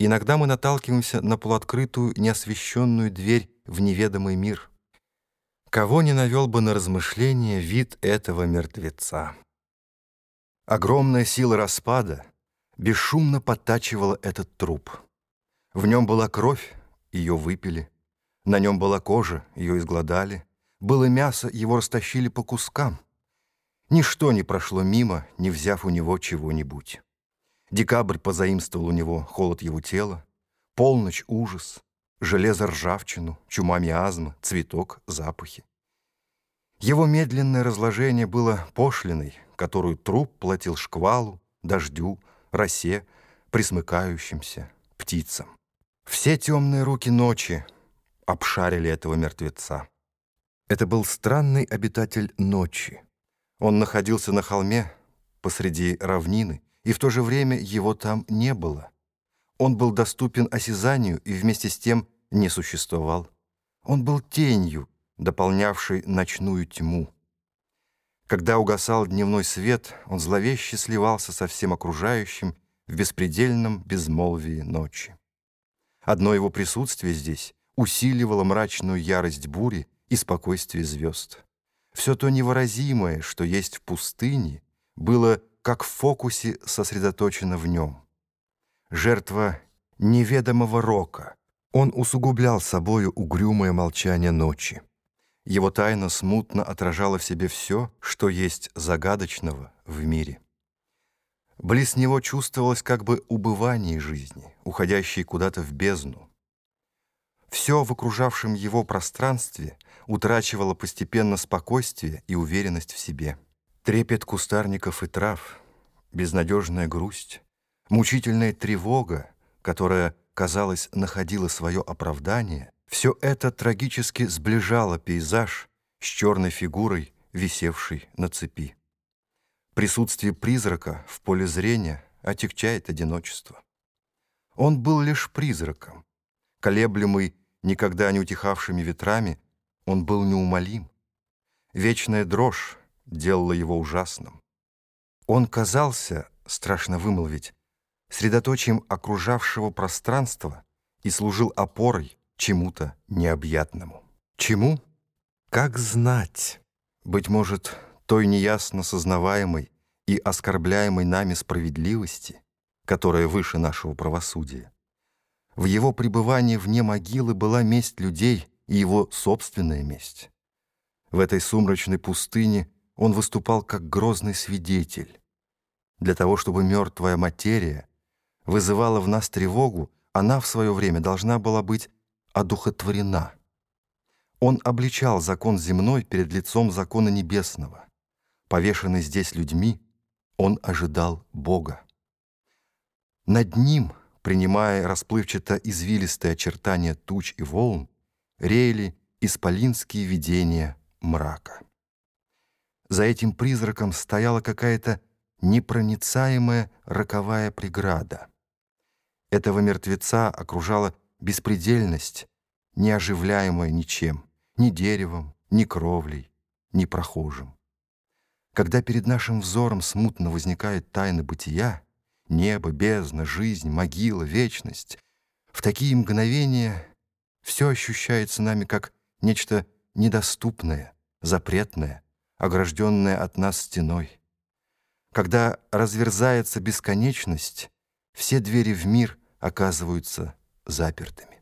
Иногда мы наталкиваемся на полуоткрытую, неосвещенную дверь в неведомый мир. Кого не навел бы на размышление вид этого мертвеца? Огромная сила распада бесшумно подтачивала этот труп. В нем была кровь, ее выпили. На нем была кожа, ее изгладали. Было мясо, его растащили по кускам. Ничто не прошло мимо, не взяв у него чего-нибудь. Декабрь позаимствовал у него холод его тела, полночь — ужас, железо — ржавчину, чума миазма, цветок — запахи. Его медленное разложение было пошлиной, которую труп платил шквалу, дождю, росе, присмыкающимся, птицам. Все темные руки ночи обшарили этого мертвеца. Это был странный обитатель ночи. Он находился на холме посреди равнины, и в то же время его там не было. Он был доступен осязанию и вместе с тем не существовал. Он был тенью, дополнявшей ночную тьму. Когда угасал дневной свет, он зловеще сливался со всем окружающим в беспредельном безмолвии ночи. Одно его присутствие здесь усиливало мрачную ярость бури и спокойствие звезд. Все то невыразимое, что есть в пустыне, было как в фокусе сосредоточено в нем. Жертва неведомого рока. Он усугублял собою угрюмое молчание ночи. Его тайна смутно отражала в себе все, что есть загадочного в мире. Близ него чувствовалось как бы убывание жизни, уходящей куда-то в бездну. Все в окружавшем его пространстве утрачивало постепенно спокойствие и уверенность в себе. Трепет кустарников и трав, безнадежная грусть, мучительная тревога, которая, казалось, находила свое оправдание, все это трагически сближало пейзаж с черной фигурой, висевшей на цепи. Присутствие призрака в поле зрения отягчает одиночество. Он был лишь призраком. Колеблемый никогда не утихавшими ветрами, он был неумолим. Вечная дрожь делало его ужасным. Он казался, страшно вымолвить, средоточием окружавшего пространства и служил опорой чему-то необъятному. Чему? Как знать? Быть может, той неясно сознаваемой и оскорбляемой нами справедливости, которая выше нашего правосудия. В его пребывании вне могилы была месть людей и его собственная месть. В этой сумрачной пустыне он выступал как грозный свидетель. Для того, чтобы мертвая материя вызывала в нас тревогу, она в свое время должна была быть одухотворена. Он обличал закон земной перед лицом закона небесного. Повешенный здесь людьми, он ожидал Бога. Над ним, принимая расплывчато извилистые очертания туч и волн, реяли исполинские видения мрака. За этим призраком стояла какая-то непроницаемая роковая преграда. Этого мертвеца окружала беспредельность, не оживляемая ничем, ни деревом, ни кровлей, ни прохожим. Когда перед нашим взором смутно возникает тайна бытия, небо, бездна, жизнь, могила, вечность, в такие мгновения все ощущается нами как нечто недоступное, запретное, огражденная от нас стеной. Когда разверзается бесконечность, все двери в мир оказываются запертыми.